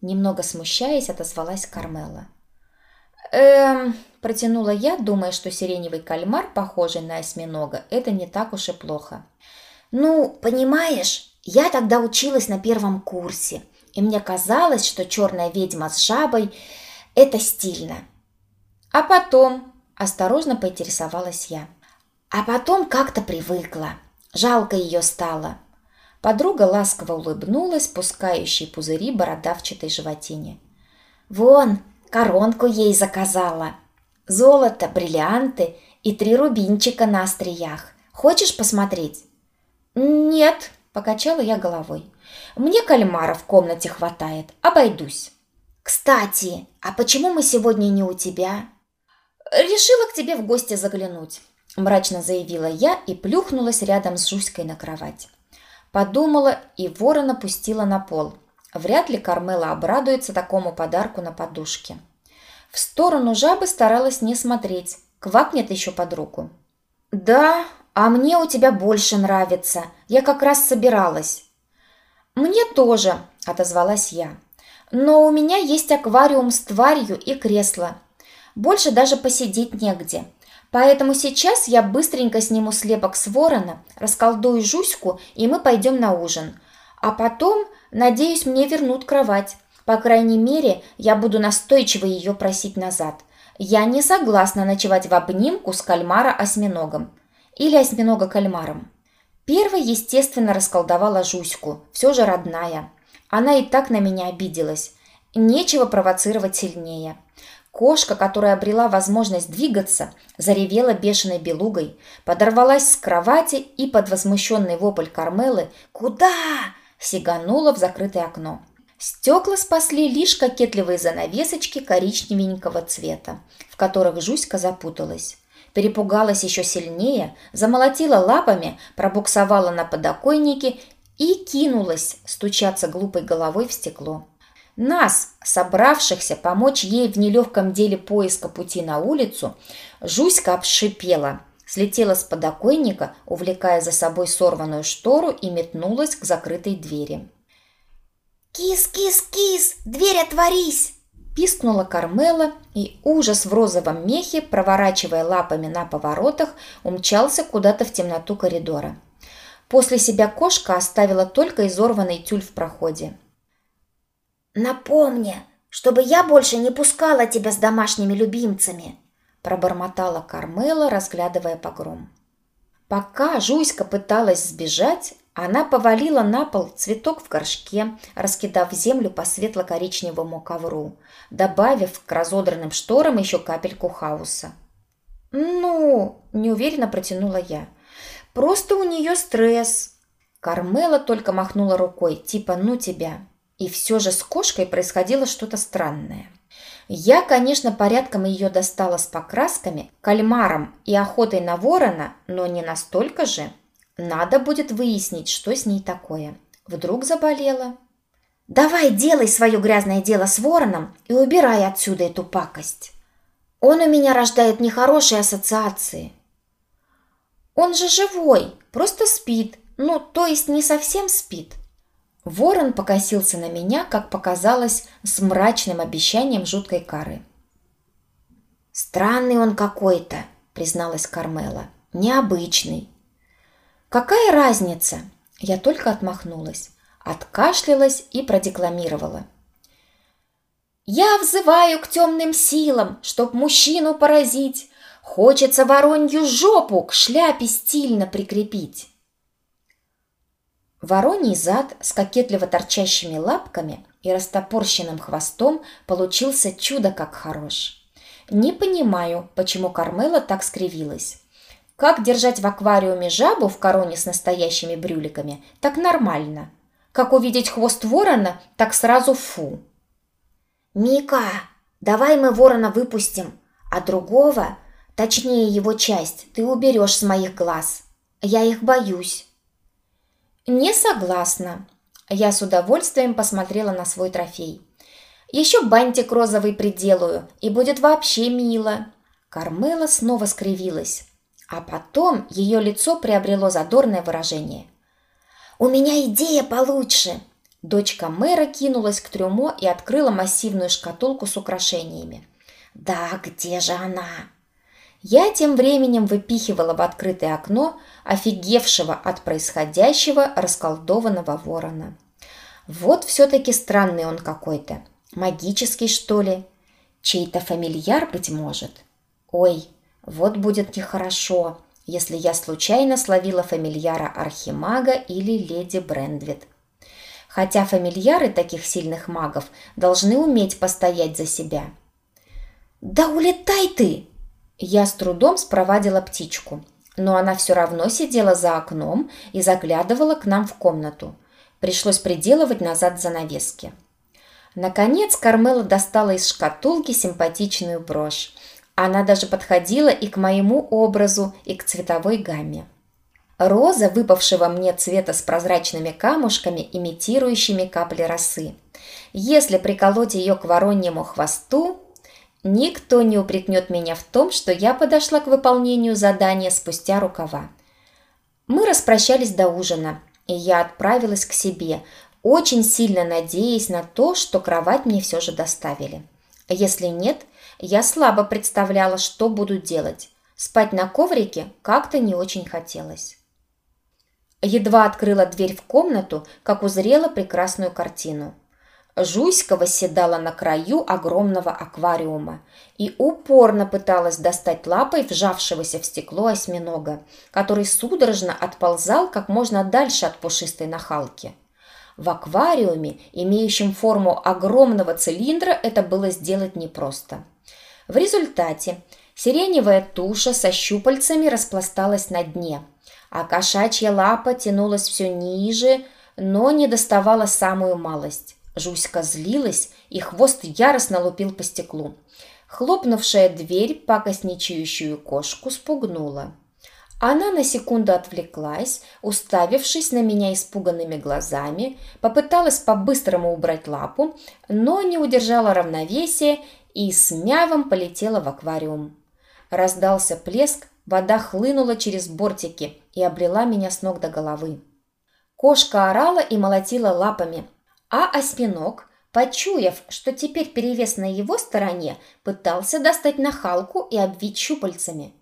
Немного смущаясь, отозвалась Кармела. «Эм...» – протянула я, думая, что сиреневый кальмар, похожий на осьминога, это не так уж и плохо. «Ну, понимаешь, я тогда училась на первом курсе, и мне казалось, что черная ведьма с жабой – это стильно». «А потом?» – осторожно поинтересовалась я. А потом как-то привыкла. Жалко ее стало. Подруга ласково улыбнулась, пускающей пузыри бородавчатой животине. «Вон, коронку ей заказала. Золото, бриллианты и три рубинчика на остриях. Хочешь посмотреть?» «Нет», – покачала я головой. «Мне кальмара в комнате хватает. Обойдусь». «Кстати, а почему мы сегодня не у тебя?» «Решила к тебе в гости заглянуть мрачно заявила я и плюхнулась рядом с Жуськой на кровать. Подумала и ворона пустила на пол. Вряд ли Кармела обрадуется такому подарку на подушке. В сторону жабы старалась не смотреть. Квакнет еще под руку. «Да, а мне у тебя больше нравится. Я как раз собиралась». «Мне тоже», – отозвалась я. «Но у меня есть аквариум с тварью и кресло. Больше даже посидеть негде. Поэтому сейчас я быстренько сниму слепок с ворона, расколдую Жуську, и мы пойдем на ужин. А потом, надеюсь, мне вернут кровать. По крайней мере, я буду настойчиво ее просить назад. Я не согласна ночевать в обнимку с кальмара-осьминогом. Или осьминога-кальмаром. Первой, естественно, расколдовала Жуську, все же родная. Она и так на меня обиделась. Нечего провоцировать сильнее. Кошка, которая обрела возможность двигаться, заревела бешеной белугой, подорвалась с кровати и под возмущенный вопль Кармелы «Куда?» сиганула в закрытое окно. Стекла спасли лишь кокетливые занавесочки коричневенького цвета, в которых Жуська запуталась. Перепугалась еще сильнее, замолотила лапами, пробуксовала на подоконнике и кинулась стучаться глупой головой в стекло. Нас, собравшихся помочь ей в нелегком деле поиска пути на улицу, Жуська обшипела, слетела с подоконника, увлекая за собой сорванную штору и метнулась к закрытой двери. «Кис, кис, кис! Дверь отворись!» Пискнула Кармела, и ужас в розовом мехе, проворачивая лапами на поворотах, умчался куда-то в темноту коридора. После себя кошка оставила только изорванный тюль в проходе. «Напомни, чтобы я больше не пускала тебя с домашними любимцами», пробормотала Кармела, разглядывая погром. Пока Жуйска пыталась сбежать, она повалила на пол цветок в горшке, раскидав землю по светло-коричневому ковру, добавив к разодранным шторам еще капельку хаоса. «Ну...» – неуверенно протянула я. «Просто у нее стресс». Кармела только махнула рукой, типа «ну тебя». И все же с кошкой происходило что-то странное. Я, конечно, порядком ее достала с покрасками, кальмаром и охотой на ворона, но не настолько же. Надо будет выяснить, что с ней такое. Вдруг заболела. «Давай делай свое грязное дело с вороном и убирай отсюда эту пакость. Он у меня рождает нехорошие ассоциации». «Он же живой, просто спит. Ну, то есть не совсем спит». Ворон покосился на меня, как показалось, с мрачным обещанием жуткой кары. «Странный он какой-то», — призналась Кармела. «Необычный». «Какая разница?» Я только отмахнулась, откашлялась и продекламировала. «Я взываю к темным силам, чтоб мужчину поразить. Хочется воронью жопу к шляпе стильно прикрепить». Вороний зад с кокетливо торчащими лапками и растопорщенным хвостом получился чудо как хорош. Не понимаю, почему Кармела так скривилась. Как держать в аквариуме жабу в короне с настоящими брюликами, так нормально. Как увидеть хвост ворона, так сразу фу. «Мика, давай мы ворона выпустим, а другого, точнее его часть, ты уберешь с моих глаз. Я их боюсь». «Не согласна». Я с удовольствием посмотрела на свой трофей. «Еще бантик розовый приделаю, и будет вообще мило». Кармела снова скривилась, а потом ее лицо приобрело задорное выражение. «У меня идея получше!» Дочка мэра кинулась к трюмо и открыла массивную шкатулку с украшениями. «Да, где же она?» Я тем временем выпихивала в открытое окно офигевшего от происходящего расколдованного ворона. Вот все-таки странный он какой-то. Магический, что ли? Чей-то фамильяр, быть может? Ой, вот будет нехорошо, если я случайно словила фамильяра Архимага или леди Брендвит. Хотя фамильяры таких сильных магов должны уметь постоять за себя. «Да улетай ты!» Я с трудом спровадила птичку, но она все равно сидела за окном и заглядывала к нам в комнату. Пришлось приделывать назад занавески. Наконец Кармела достала из шкатулки симпатичную брошь. Она даже подходила и к моему образу, и к цветовой гамме. Роза, выпавшего мне цвета с прозрачными камушками, имитирующими капли росы. Если приколоть ее к вороньему хвосту, Никто не упрекнет меня в том, что я подошла к выполнению задания спустя рукава. Мы распрощались до ужина, и я отправилась к себе, очень сильно надеясь на то, что кровать мне все же доставили. Если нет, я слабо представляла, что буду делать. Спать на коврике как-то не очень хотелось. Едва открыла дверь в комнату, как узрела прекрасную картину – Жуська восседала на краю огромного аквариума и упорно пыталась достать лапой вжавшегося в стекло осьминога, который судорожно отползал как можно дальше от пушистой нахалки. В аквариуме, имеющем форму огромного цилиндра, это было сделать непросто. В результате сиреневая туша со щупальцами распласталась на дне, а кошачья лапа тянулась все ниже, но не доставала самую малость. Жуська злилась, и хвост яростно лупил по стеклу. Хлопнувшая дверь пакостничающую кошку спугнула. Она на секунду отвлеклась, уставившись на меня испуганными глазами, попыталась по-быстрому убрать лапу, но не удержала равновесия и с мявом полетела в аквариум. Раздался плеск, вода хлынула через бортики и облила меня с ног до головы. Кошка орала и молотила лапами, а осьминог, почуяв, что теперь перевес на его стороне, пытался достать нахалку и обвить щупальцами.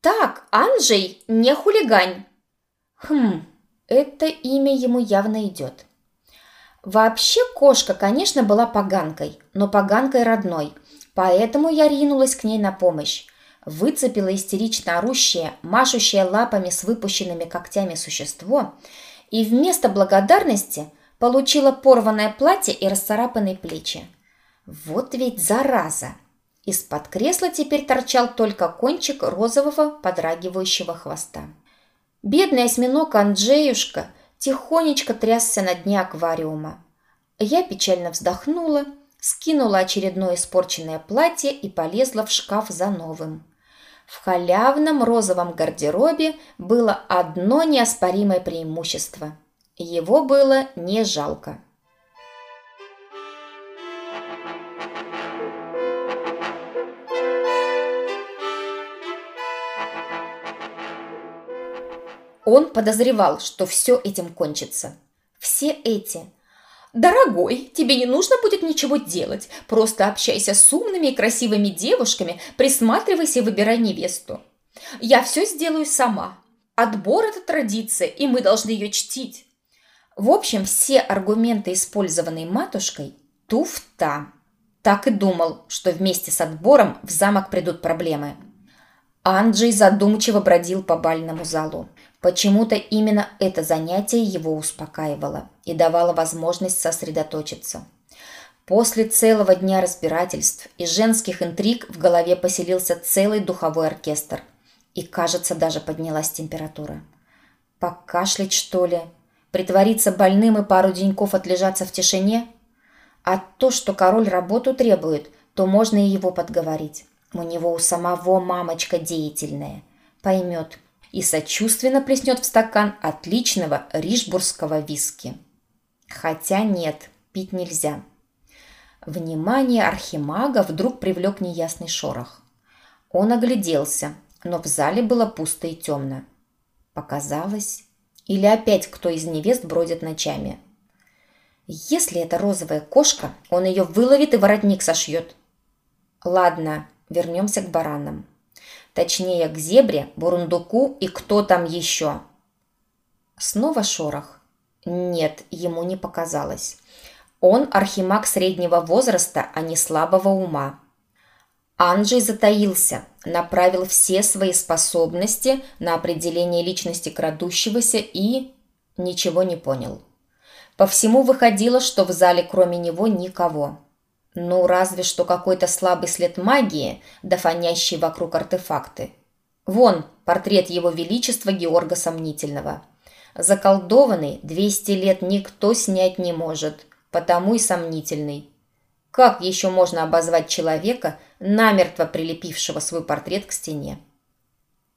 «Так, Анжей, не хулигань!» «Хм, Это имя ему явно идет. Вообще кошка, конечно, была поганкой, но поганкой родной, поэтому я ринулась к ней на помощь. Выцепила истерично орущее, машущее лапами с выпущенными когтями существо и вместо благодарности получила порванное платье и расцарапанные плечи. Вот ведь зараза! Из-под кресла теперь торчал только кончик розового подрагивающего хвоста. Бедный осьминог Анджеюшка тихонечко трясся на дне аквариума. Я печально вздохнула, скинула очередное испорченное платье и полезла в шкаф за новым. В халявном розовом гардеробе было одно неоспоримое преимущество. Его было не жалко. Он подозревал, что все этим кончится. Все эти. «Дорогой, тебе не нужно будет ничего делать. Просто общайся с умными и красивыми девушками, присматривайся и выбирай невесту. Я все сделаю сама. Отбор – это традиция, и мы должны ее чтить». В общем, все аргументы, использованные матушкой – туфта. Так и думал, что вместе с отбором в замок придут проблемы. Анджей задумчиво бродил по бальному залу. Почему-то именно это занятие его успокаивало и давало возможность сосредоточиться. После целого дня разбирательств и женских интриг в голове поселился целый духовой оркестр. И, кажется, даже поднялась температура. Покашлять, что ли? Притвориться больным и пару деньков отлежаться в тишине? А то, что король работу требует, то можно и его подговорить. У него у самого мамочка деятельная. Поймет, и сочувственно плеснет в стакан отличного ришбургского виски. Хотя нет, пить нельзя. Внимание архимага вдруг привлек неясный шорох. Он огляделся, но в зале было пусто и темно. Показалось, или опять кто из невест бродит ночами. Если это розовая кошка, он ее выловит и воротник сошьет. Ладно, вернемся к баранам. Точнее, к зебре, бурундуку и кто там еще. Снова шорох. Нет, ему не показалось. Он архимаг среднего возраста, а не слабого ума. Анджей затаился, направил все свои способности на определение личности крадущегося и... ничего не понял. По всему выходило, что в зале кроме него никого. Ну, разве что какой-то слабый след магии, да фонящий вокруг артефакты. Вон, портрет его величества Георга Сомнительного. Заколдованный 200 лет никто снять не может, потому и сомнительный. Как еще можно обозвать человека, намертво прилепившего свой портрет к стене?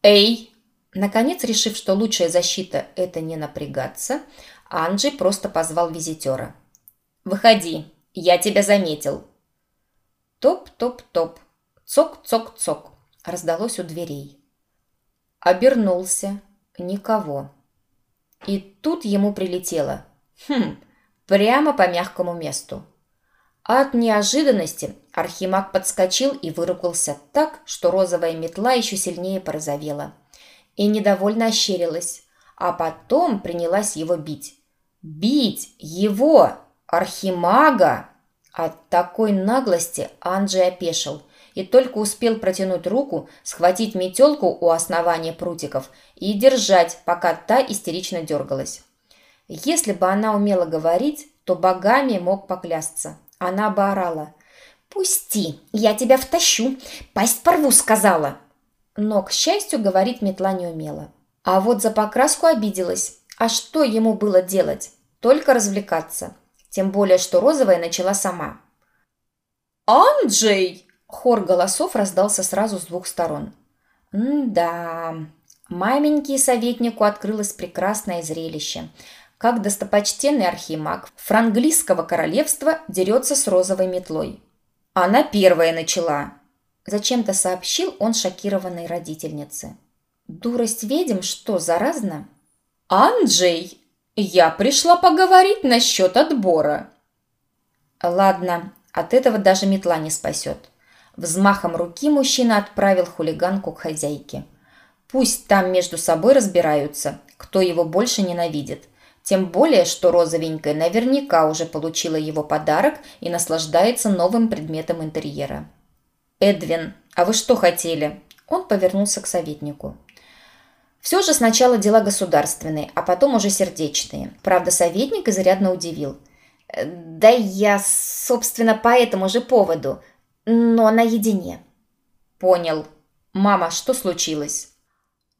«Эй!» Наконец, решив, что лучшая защита – это не напрягаться, Анджей просто позвал визитера. «Выходи, я тебя заметил». Топ-топ-топ, цок-цок-цок, раздалось у дверей. Обернулся. Никого. И тут ему прилетело. Хм, прямо по мягкому месту. От неожиданности Архимаг подскочил и выругался так, что розовая метла еще сильнее порозовела. И недовольно ощерилась, а потом принялась его бить. Бить его, Архимага! От такой наглости Анджей опешил и только успел протянуть руку, схватить метелку у основания прутиков и держать, пока та истерично дергалась. Если бы она умела говорить, то богами мог поклясться. Она бы орала. «Пусти, я тебя втащу, пасть порву», — сказала. Но, к счастью, говорить метла не умела. А вот за покраску обиделась. А что ему было делать? Только развлекаться. Тем более, что розовая начала сама. «Анджей!» Хор голосов раздался сразу с двух сторон. «Да...» Маменьке советнику открылось прекрасное зрелище. Как достопочтенный архимаг франглийского королевства дерется с розовой метлой. Она первая начала. Зачем-то сообщил он шокированной родительнице. Дурость ведьм что, заразно? «Анджей!» «Я пришла поговорить насчет отбора». Ладно, от этого даже метла не спасет. Взмахом руки мужчина отправил хулиганку к хозяйке. Пусть там между собой разбираются, кто его больше ненавидит. Тем более, что розовенькая наверняка уже получила его подарок и наслаждается новым предметом интерьера. «Эдвин, а вы что хотели?» Он повернулся к советнику. Все же сначала дела государственные, а потом уже сердечные. Правда, советник изрядно удивил. «Да я, собственно, по этому же поводу, но наедине». «Понял. Мама, что случилось?»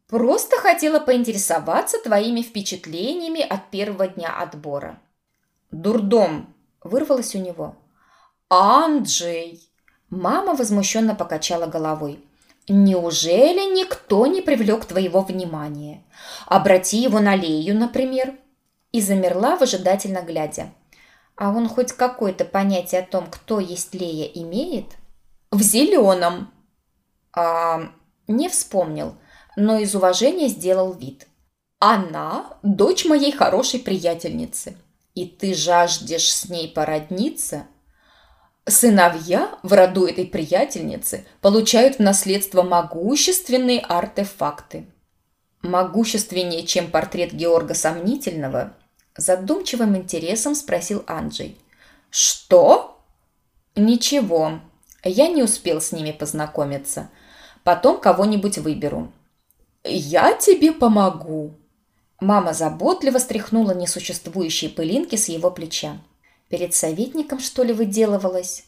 Просто хотела поинтересоваться твоими впечатлениями от первого дня отбора. Дурдом, вырвалось у него. Анджей! Мама возмущенно покачала головой. Неужели никто не привлек твоего внимания? Обрати его на Лею, например. И замерла, выжидательно глядя. А он хоть какое-то понятие о том, кто есть Лея, имеет? В зеленом. А, не вспомнил но из уважения сделал вид. «Она – дочь моей хорошей приятельницы. И ты жаждешь с ней породниться?» Сыновья в роду этой приятельницы получают в наследство могущественные артефакты. Могущественнее, чем портрет Георга Сомнительного, задумчивым интересом спросил Анджей. Что? Ничего, я не успел с ними познакомиться. Потом кого-нибудь выберу. «Я тебе помогу!» Мама заботливо стряхнула несуществующие пылинки с его плеча. Перед советником, что ли, выделывалась?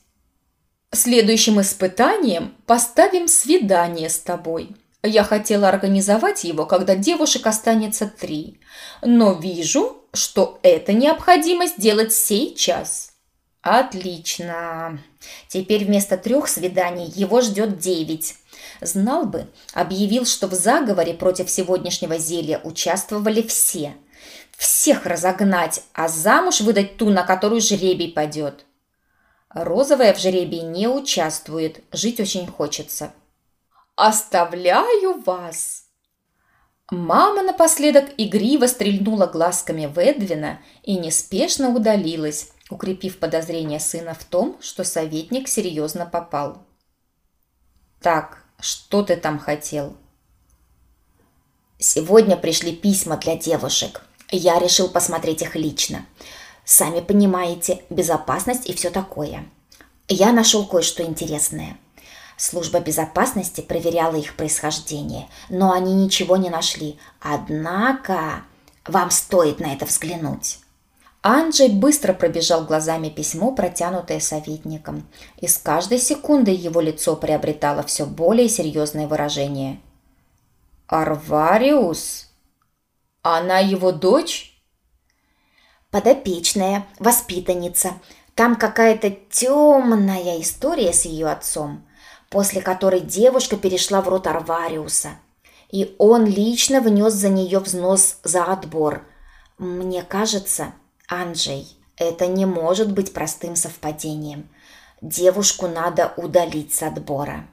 «Следующим испытанием поставим свидание с тобой. Я хотела организовать его, когда девушек останется три, но вижу, что это необходимо сделать сейчас». «Отлично. Теперь вместо трех свиданий его ждет девять. Знал бы, объявил, что в заговоре против сегодняшнего зелья участвовали все. Всех разогнать, а замуж выдать ту, на которую жребий падет. Розовая в жребии не участвует, жить очень хочется. «Оставляю вас!» Мама напоследок игриво стрельнула глазками в Эдвина и неспешно удалилась, укрепив подозрение сына в том, что советник серьезно попал. «Так, что ты там хотел? Сегодня пришли письма для девушек. Я решил посмотреть их лично. Сами понимаете, безопасность и все такое. Я нашел кое-что интересное. Служба безопасности проверяла их происхождение, но они ничего не нашли. Однако вам стоит на это взглянуть. Анджей быстро пробежал глазами письмо, протянутое советником, и с каждой секундой его лицо приобретало все более серьезное выражение. «Арвариус? Она его дочь?» «Подопечная, воспитанница. Там какая-то темная история с ее отцом, после которой девушка перешла в рот Арвариуса, и он лично внес за нее взнос за отбор. Мне кажется, Анджей, это не может быть простым совпадением. Девушку надо удалить с отбора.